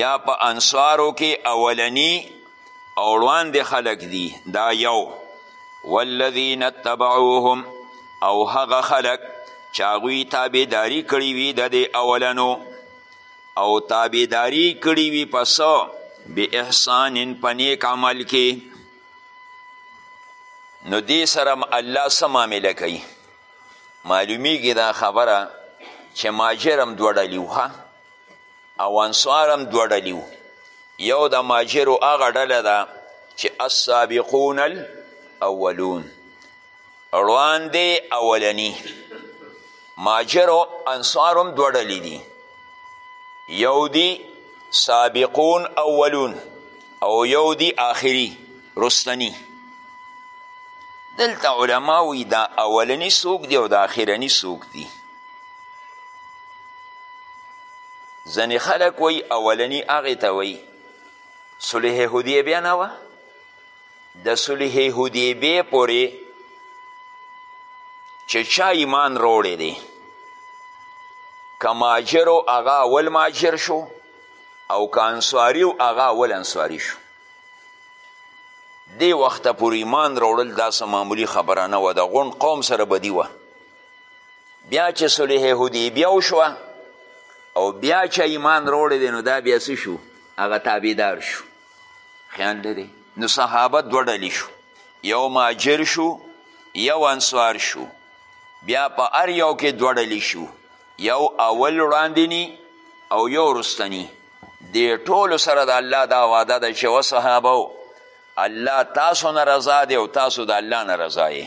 یا په انصارو کې اولنی او وړاندې خلک دي دا یو والذین اتبعوهم او هغه خلک چې هغوی تابعداري کړې وي د دې اولنو او تابعداري کړې وي په څه بې احسان په نیک عمل کې نو دې سره الله څه معامله کوي معلومیږي دا خبره چې ماجر هم دوه ډلې وو او انصار هم دوه ډلې وو یو د ماجرو هغه ډله ده چې السابقون الاولون وړاندې اولني ماجرو انصار هم دوه ډلې دي یو دي سابقون اولون او یو دي آخري رستني دلته علما وی دا اولنی سوک دی او دا اخرنی سوک دی ځنې خلک وایي اولني هغې ته وایي صلح حدیبیه نه وه د صلح حدیبیې پورې چې چا ایمان روړی دی که ماجر و هغه اول ماجر شو او که انصاري و هغه اول انصاري شو دې وخته پورې ایمان روړل داسې معمولي خبره نه وه د غونډ قوم سره بدي وه بیا چې صلح حدیبیه وشوه او بیا چې ایمان روړی دی نو دا بیا څه شو هغه تابعدار شو خیال لري نو صحابه دوه ډلې شو یو ماجر شو یو انصار شو بیا په هر یو کې دوه ډلې شو یو اول وړاندې او یو رستنی دې ټولو سره د الله دا وعده ده چې و صحابه الله تاسو نه رضا دی او تاسو د الله نه رضا یې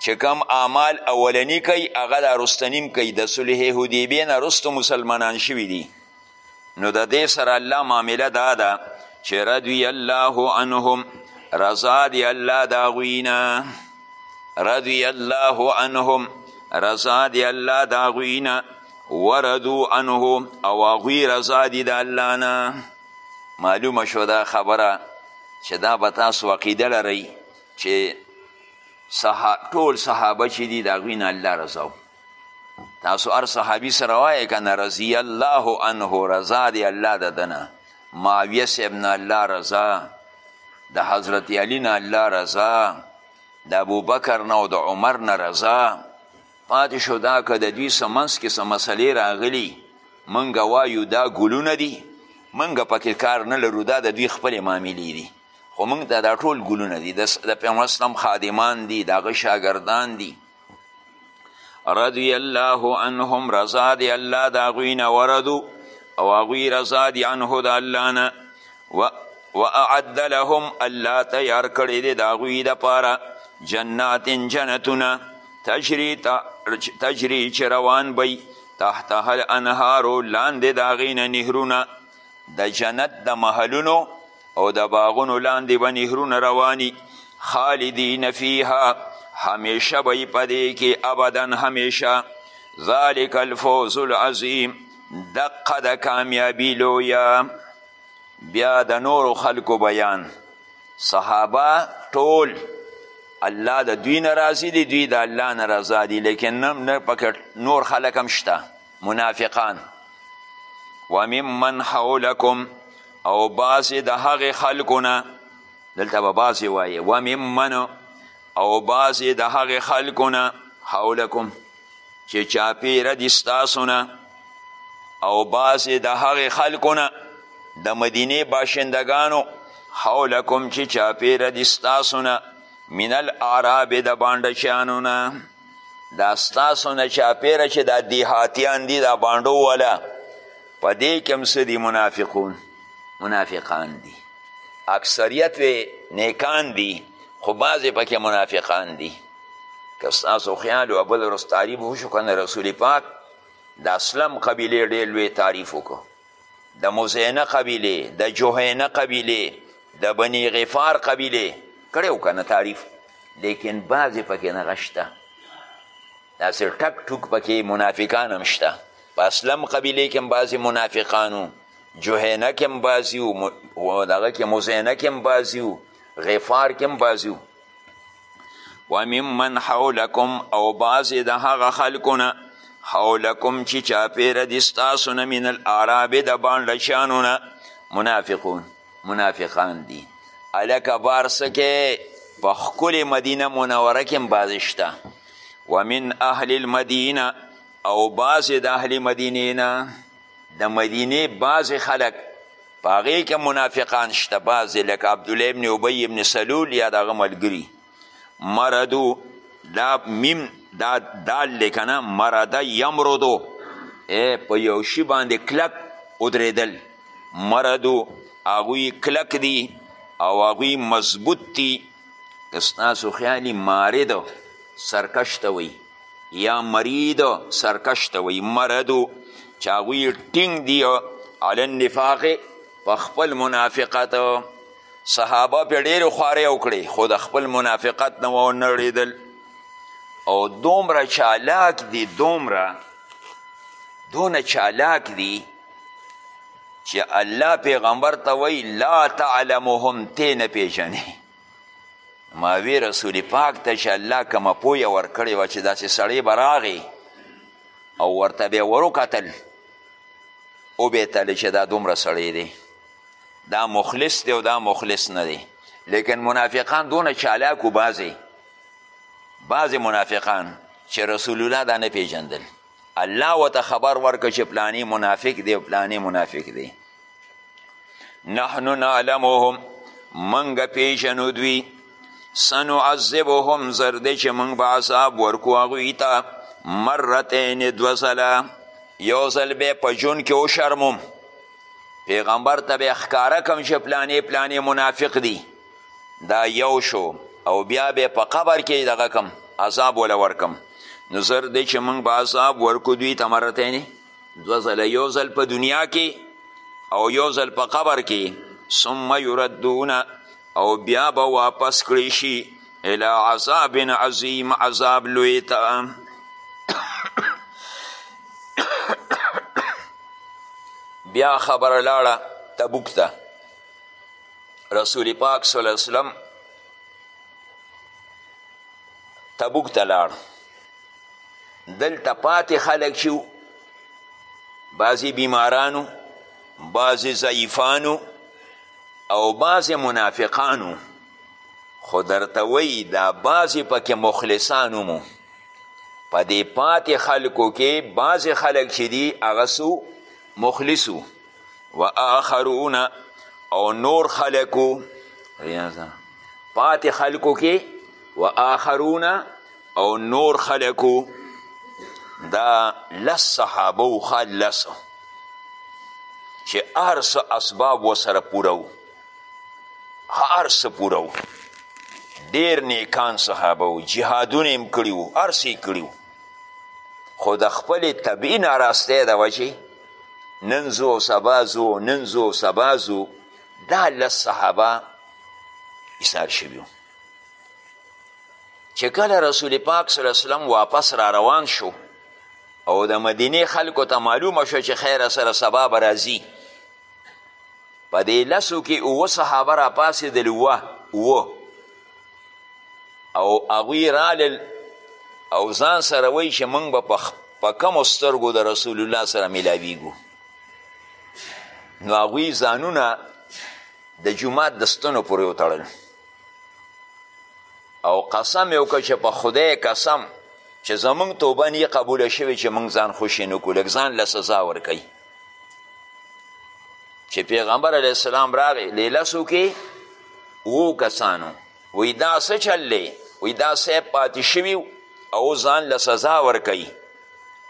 چې کم اعمال اولنی کوي هغه دا رستنیم کوي د صلح حدیبې نه رستو مسلمانان شوي دي نو د دې سره الله معامله دا ده چې رضوی الله عنهم رضا دی الله د هغوی نه رضوی الله عنهم رضا دی الله د هغوی نه وردو عنه او هغوی رضا دي د الله نه معلومه شو دا خبره چې دا به تاسو عقیده لرئ چې صحاب ټول صحابه چې دي د هغوی نه الله رضا تاسو هر صحابي سره وایې که نه رضی الله عنه رضا دی الله د ده نه معاویه صاحب نه الله رضا د حضرت علی نه الله رضا د ابوبکر نه او د عمر نه رضا پاتې شو دا که د دوی څه منځ کې څه مسلې راغلي موږ وایو دا ګلونه دي موږ پکې کار نه لرو دا د دوی خپلې معاملې دي خو موږ ته دا ټول ګلونه دي د پیغمبر اسلام خادمان دي د هغه شاګردان دي رضی الله عنهم رضا دی الله د هغوی نه وردو او هغوی رضا دی عنه د الله نه و اعد لهم الله تیار کړی دی د هغوی دپاره جنات جنتونه تجری تجری چې روان بی تحتها الانهارو لاندې د هغې نه نهرونه د جنت د محلونو او د باغونو لاندې به نهرونه رواني خالدین فیها همیشه به یې په دې کې ابدا همیشه ذلک الفوز العظیم دقه د کامیابی لویا بیا د نورو خلکو بیان صحابه ټول الله د دوی نه راضي دي دوی د الله نه رضا دي لیکن نه پکې نور خلک هم شته منافقان وممن حولکم او بعضې د هغې خلکو نه دلته به بعضې وایې وممن او بعضې د هغې خلکو نه حولکم چې چاپیره دي ستاسو نه او بعضې د هغې خلکو نه د مدینې باشندګانو حولکم چې چاپیره دي ستاسو نه من الاعراب د بانډچیانو نه دا ستاسو نه چاپیره چې دا دیهاتیان دي دا بانډو والا په دې کې هم څه دي منافقون منافقان دي اکثریت وې نیکان دي خو بعضې پکې منافقان دي که ستاسو خیال و بل ورځ تعریف وشو که نه رسول پاک د اسلم قبیلې ډېر لوی تعریف وکړو د مزینه قبیلې د جهینه قبیلې د بني غفار قبیلې کړی و کنه تعریف لیکن بعضې پکې دغه شته داسې ټک ټوک پکې منافقان هم شته په اسلم قبیلې کې هم بعضې منافقانو جهینه کې هم بعضې و دغه کې مزینه کې هم بعضې و غفار کې هم بعضې و وممن حولکم او بعضې د هغه خلکو نه حولکم چې چاپېره دي ستاسو نه من الاعراب د بانډچیانو نه منافقون منافقان دي هلکه بار څه کې په ښکلې مدینه منوره کې هم بعضې شته ومن اهل المدینه او بعضې د اهل مدینې نه د مدینې بعضې خلک په هغې کې منافقان شته بعضې لکه عبدالله ابن ابی ابن سلول یا د هغه ملګري مردو دا میم دا دال دی که نه مرده یمردو په یو شي باندې کلک ودرېدل مردو هغوی کلک دي او هغوی مضبوط دي که ستاسو خیالي مارد سرکش ته وایي یا مرید سرکش ته وایي مردو چې هغوی ټینګ دي علی النفاق په خپل منافقت صحابه پې ډېرې خوارۍ وکړې خو د خپل منافقت نه ونه ړېدل او دومره چالاک دي دومره دونه چالاک دي چې الله پیغمبر ته وایي لا تعلمهم تې نه پېژنې ما وی رسول پاک ته چې الله کومه پویه ورکړې وه چې داسې سړی به راغی او ورته به وروکتل وبیتل چې دا دومره سړی دی دا مخلص دی او دا مخلص نه دی لیکن منافقان دونه چالاک و بعضې بعضې منافقان چې رسول الله دا نه پیژندل الله وته خبر ورکړ چې پلانی منافق دی او پلانی منافق دی نحنو نعلمهم منګه پیژنو دوی سنعذبهم زر دی چې موږ به عذاب ورکو هغوی ته مرتین دوه ځله یو ځل به په ژوند کې وشرموم پیغمبر ته به ښکاره کم چې پلانې پلانې منافق دی دا یو شو او بیا به په قبر کې دغه کم عذاب ولا ورکم نو زر دی چې موږ به عذاب ورکو دوی ته مرتینې دوه ځله یو ځل په دنیا کې او یو ځل په قبر کې ثم یردون او بیا به واپس کړی شي الی عذاب عظیم عذاب لوی ته بیا خبره لاړه تبوک ته رسول پاک صلی الله علیه وسلم تبوک ته لاړ دلته پاتې خلک چې بعضې بیمارانو بعضې ضعیفانو او بعضې منافقانو خو درته وایي دا بعضې پکې مخلصانو مو په دې پاتې خلکو کې بعضې خلک چې دي هغه څو مخلصو و آخرون او نور خلکو پاتې خلکو کې و آخرون او نور خلکو دا لس صحابه و خال لس چې هر څه اسباب وسره پوره و هر څه پوره و ډېر نیکان صحابه و جهادونه هم کړي وو هر څه یې کړي وو خو د خپلې طبعي ناراستۍ د وجې نن ځو او سبا ځو نن ځو او سبا ځو دا لس صحابه ایثار شوي چې کله رسول پاک صلی الله وسلم واپس را روان شو او د مدینې خلکو ته معلومه شو چې خیره سره سبا به راځي په دې لسو کې اووه صحابه راپاسېدل اووه اووه او هغوی رالل او ځان سره وایي چې موږ به په کمو سترګو د رسول الله سره میلاویږو نو هغوی ځانونه د جومات د ستنو پورې وتړل او قسم یې وکړ چې په خدای قسم چې زمونږ توبه نه قبوله شوې چې مونږ ځان خوشې نه کړو لږ ځان له سزا ورکوي چې پیغمبر علیه السلام راغی لیلسو کې وو کسانو وی دا څه چل دی وی دا صاحب پاتې شوي او ځان له سزا ورکوي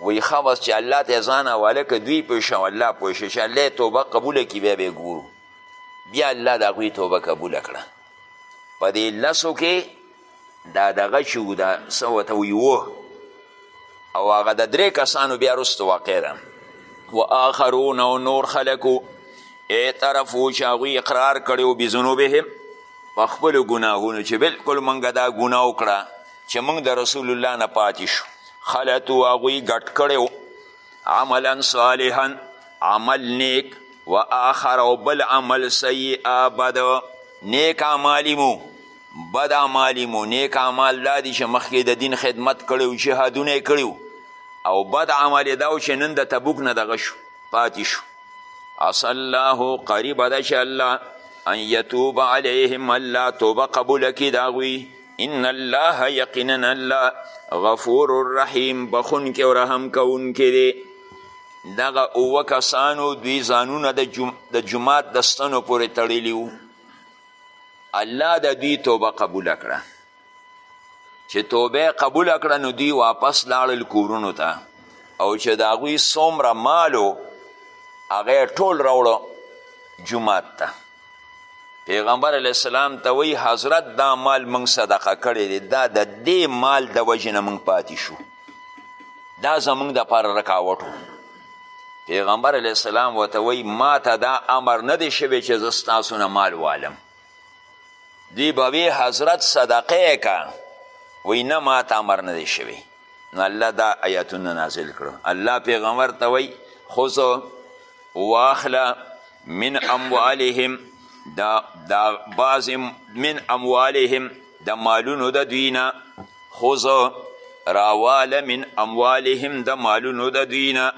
وی ښه بس چې الله ته ځان حواله که دوی پوه شي او الله پوه شي چې الله یې توبه قبوله کړي بیا به یې ګورو بیا الله د هغوی توبه قبوله کړه په دې لسو کې دا دغه چې و دا څه ورته وي و او هغه د درې کسانو بیا وروسته واقع ده و آخرون او نور خلکو اعترفو چې هغوی اقرار کړی و بذنوبهم په خپلو ګناهونو چې بلکل موږ دا ګناه وکړه چې موږ د رسول الله نه پاتې شو خلطو هغوی ګډ کړی و عملا صالحا عمل نیک و آخر او بل عمل سیئه بد نیک اعمالی مو بد اعمالي مو نیک اعمال دا دي چې مخکې د دین خدمت کړی و جهادونه یې کړي او بد عمل یې دا و چې نن د تبوک نه دغه شو پاتې شو عسى الله قریبه ده چې الله ان یتوب علیهم الله توبه قبوله کړي د هغوی ان الله یقینا الله غفور الرحیم بخونکی او رحم کوونکی دی دغه اووه کسانو دوی ځانونه د جماعت د ستنو پورې تړلي وو الله د دوی توبه قبوله کړه چې توبه قبوله کړه نو دوی واپس لاړل کورونو ته او چې د هغوی څومره مال و هغه یې ټول راوړو جومات ته پیغمبر علیه السلام ته وایي حضرت دا مال موږ صدقه کړی دی دا د دې مال د وجې نه موږ پاتې شو دا زموږ دپاره رکاوټ و پیغمبر علیه السلام ورته وایي ما ته دا امر نه دی شوی چې زه ستاسو نه مال والم دی به وی حضرت صدقه که وی نه ما ته امر نه دی شوی نو الله دا آیاتونه نازل کړو الله پیغمبر ته وایي خذو واخله من اموالهم دا دا بعض من اموالهم د مالونو د دوی نه خوز راواله من اموالهم د مالونو د دوی نه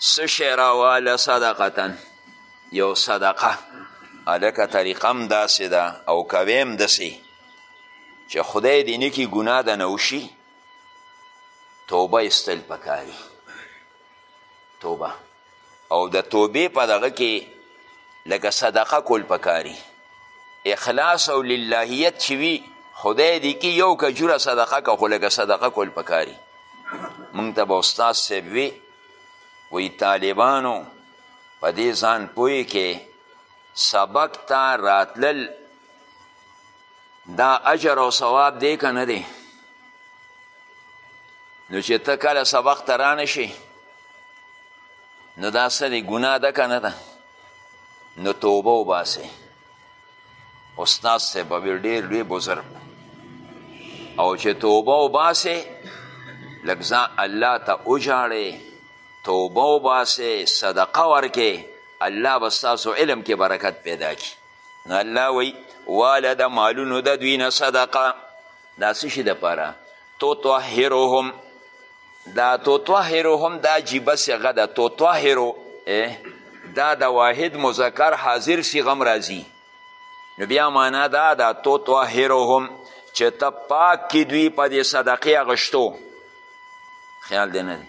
څه شی راواله صدقتن یو صدقه هلکه طریقه هم داسې ده دا او کوی هم داسې چې خدای دې نه کي ګناه د نه وشي توبه ایستل پکاري توبه او د توبې په دغه کې لکه صدقه کول پکاري اخلاص او للهیت چې وي خدای دې کې یو کجوره صدقه که خو لکه صدقه کول پکاري موږ ته به استاد صاحب وي وی طالبانو په دې ځان پوه کې سبق ته راتلل دا اجر او ثواب دی که نه دی نو چې ته کله سبق ته رانه شي نو دا څه دی ګناه ده که نه ده نو توبه وباسې استاد صاحب به ډېر لوی بزرګ او چې توبه وباسې لږ ځان الله ته وژاړې توبه وباسې صدقه ورکې الله به ستاسو علم کې برکت پیدا کړي نو الله وی واله د مالونو د دوی نه صدقه دا څه شي دپاره تطهرهم دا تطهرهم دا عجیبه صیغه ده تطهرو دا د واحد مذکر حاضر صیغه راځي نو بیا معنا دا ده تطهرهم چې ته پاک کړي دوی په دې صدقې اغشتو خیال دی نه دی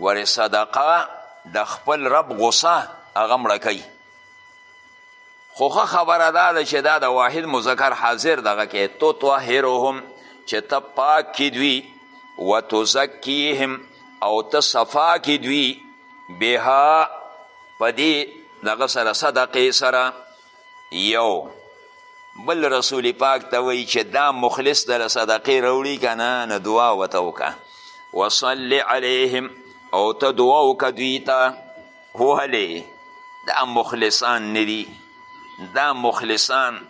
ګورې صدقه د خپل رب غصه هغه مړه کوي خو ښه خبره دا ده چې دا د واحد مذکر حاضر دغه کې تو طاهرهم چې ته پاک کی دوی و تزکیهم او ته صفا کی دوی بها په دې دغه سره صدقې سره یو بل رسول پاک ته وایي چې دا مخلص در صدقې راوړي که نه نه دعا ورته وکړه وصل علیهم او ته دعا وکړه دوی ته ولې دا مخلصان نه دي دا مخلصان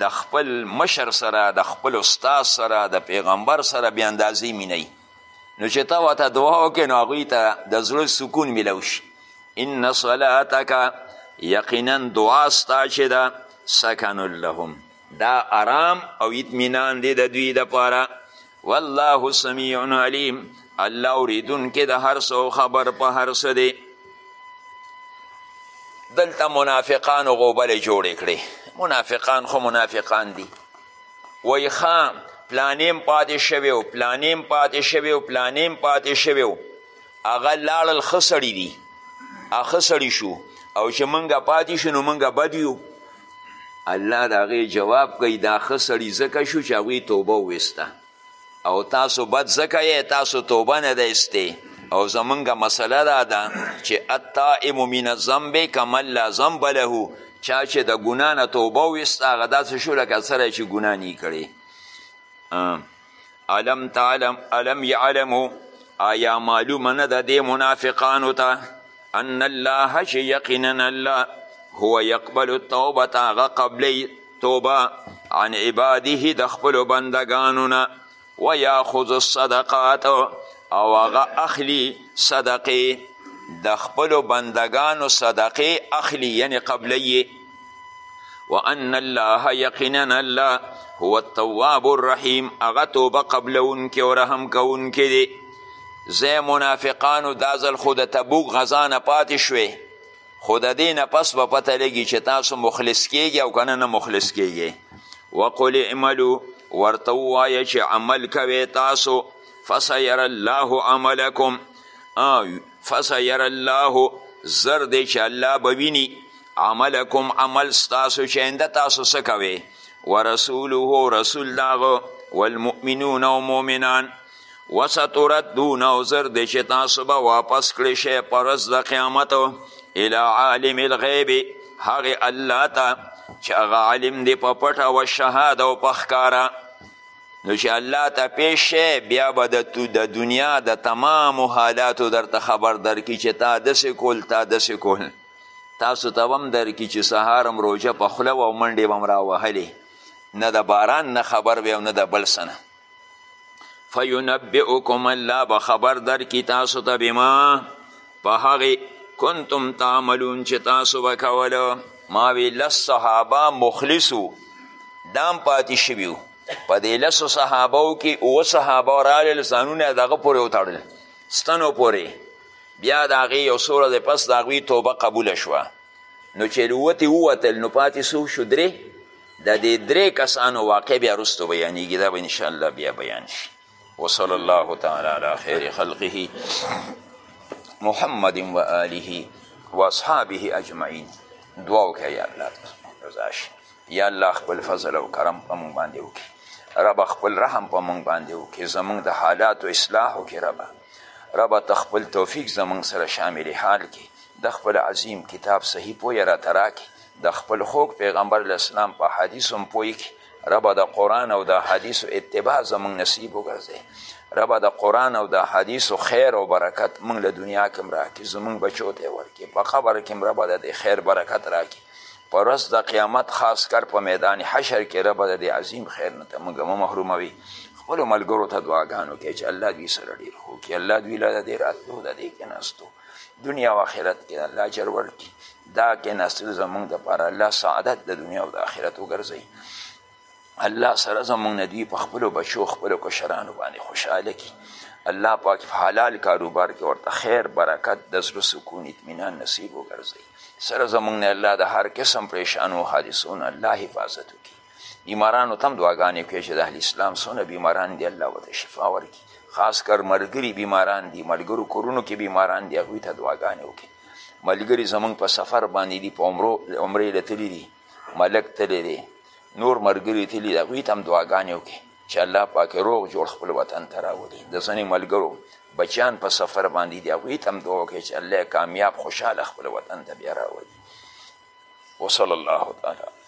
د خپل مشر سره د خپل استاد سره د پیغمبر سره بې اندازې مینه نو چې ته ورته دعا وکړې نو هغوی ته د زړه سکون میلو شي ان صلاتک یقینا دعا ستا چې ده سکن لهم دا آرام او اطمینان دی د دوی دپاره والله سمیع علیم الله اوریدونکی د هر څه خبر په هر څه دی دلته منافقانو غوبلې جوړې کړې منافقان خو منافقان دي وایي ښه پلانې هم پاتې شوی و پلانې هم پاتې شوی و پلانې هم پاتې شوی و هغه لاړل ښه سړي دي ښه سړي شو او چې موږ پاتې شو نو موږ بد یو الله د هغې جواب کوي دا ښه سړي ځکه شو چې هغوی توبه وویسته او تاسو بد ځکه یې تاسو توبه نه ده ایستې او زمونږ مسله دا ده چې التائم من الذنب کمن لا ذنب له چا چې د ګناه نه توبه وویسته هغه داسې شو لکه سره چې ګناه نه کړې علم تعلم علم یعلمو آیا معلومه نه ده دې منافقانو ته ان الله چې یقینا الله هو یقبل التوبه هغه قبلی توبه عن عباده د خپلو بندګانو نه و یاخذ الصدقات او هغه اخلي صدقې د خپلو بندګانو صدقې اخلي یعنی قبلوي وان الله یقینا الله هو التواب الرحیم هغه توبه قبلونکی او رحم کوونکی دی زه منافقانو دا ځل خو د تبوک غذا نه پاتې شوې خو د دې نه پس به پته لګي چې تاسو مخلص کیږي او کنه نه مخلص کیږي وقل اعملو ورته ووایه چې عمل کوي تاسو فسیر الله عملکم فسیر الله زر دی چې الله به ویني عملکم عمل ستاسو چې انده تاسو څه کوي ورسوله رسول داغه والمؤمنون او مؤمنان وستردون او زر دی چې تاسو به واپس کړی شئ په ورځ د قیامت الی عالم الغیب هغې الله ته چې هغه عالم دی په پټه و شهاده او په ښکاره نو چې الله ته پیش شئ بیا به د دنیا د تمامو حالاتو درته خبر درکړي چې تا داسې کول تا داسې کول تاسو ته هم درکړي چې سهار هم روژه په خوله وه او منډې به هم راوهلې نه د باران نه خبر وی او نه د بل څه نه فینبئکم الله به خبر درکړي تاسو ته بما په هغې کنتم تعملون چې تاسو به کوله ما وی لس صحابه مخلصو دام پاتې شوي وو په دې لسو صحابو کې اووه صحابه رالل ځانونه یې د هغه پورې وتړل ستنو پورې بیا د هغې یو څو ورځې پس د هغوی توبه قبوله شوه نو چې لوتې ووتل نو پاتې څو شو درې د دې درې کسانو واقع بیا وروسته بیانیږي دا به انشاءالله بیا بیان شي وصلی الله تعالی علی خیر خلقه محمد و آله و اصحابه اجمعین دعا وکړه یا الله رضا شي یا الله خپل فضل او کرم په موږ باندې وکړي رب خپل رحم په موږ باندې وکړي زموږ د حالاتو اصلاح وکړي ربه ربه ته خپل توفیق زموږ سره شامل حال کې د خپل عظیم کتاب صحیح پویه راته راکړي د خپل خوږ پیغمبر علیه السلام په حدیث هم پوهېږي ربه د قرآن او د حدیثو اتباع زمونږ نصیب وګرځي ربه د قرآن او د حدیثو خیر او برکت مونږ له دنیا کې هم راکړي زمونږ بچو ته یې ورکړي په قبر کې هم ربه د دې خیر برکت راکړي په ورځ د قیامت خاص کر په میدان حشر کې ربه د دې عظیم خیر نه ته مونږ مه محروموي خپلو ملګرو ته دعاګانو کې چې الله دوی سره ډېر ښو کړي الله دوی له د دې راتلو د دې کېناستو دنیا او آخرت کې الله اجر ورکړي دا کېناستل زمونږ دپاره الله سعادت د دنیا او د آخرت وګرځوي الله سره زمونږ نه دوی په خپلو بچو خپلو کشرانو باندې خوشحاله کړي الله پاک په حلال کاروبار کې ورته خیر برکت د زړه سکون اطمینان نصیب وګرځوي سره زمونږ نه الله د هر قسم پریشانو حادثو نه الله حفاظت وکړي بیمارانو ته هم دعاګانې کوي چې د اهل اسلام څونه بیماران دي الله ورته شفا ورکړي خاص کر ملګري بیماران دي ملګرو کورونو کې بیماران دي هغوی ته دعاګانې وکړي ملګري زمونږ په سفر باندې دي په عمرو عمرې له تللي دي ملک تللی دی نور ملګري تللي دي هغوی ته هم دعاګانې وکړي چې الله پاک روغ جوړ خپل وطن ته راولي د ځینې ملګرو بچیان په سفر باندې دي هغوی ته هم دعا وکړي چې الله کامیاب خوشحاله خپل وطن ته بیا راولي وصلی الله تعالی